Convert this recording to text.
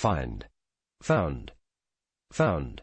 find, found, found.